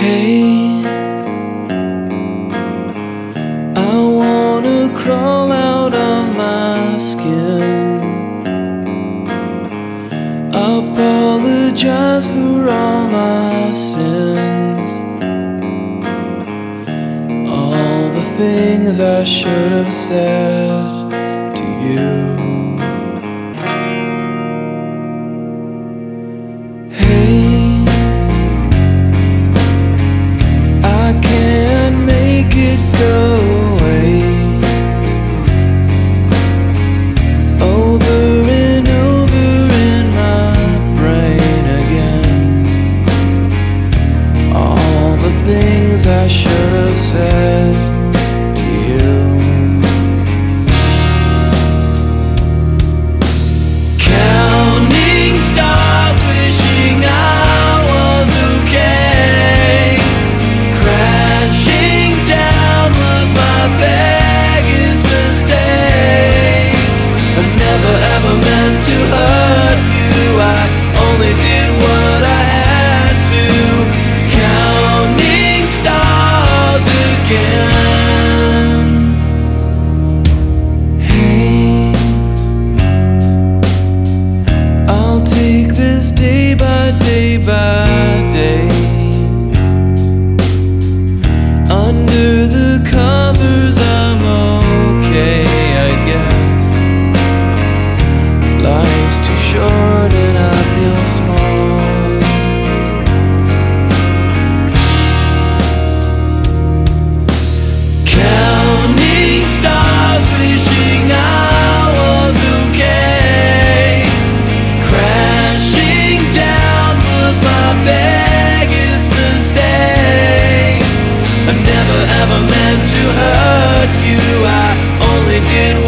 Hey, I wanna crawl out of my skin. Apologize for all my sins, all the things I should have said. day by day by day. Under the covers I'm okay I guess. Life's too short. it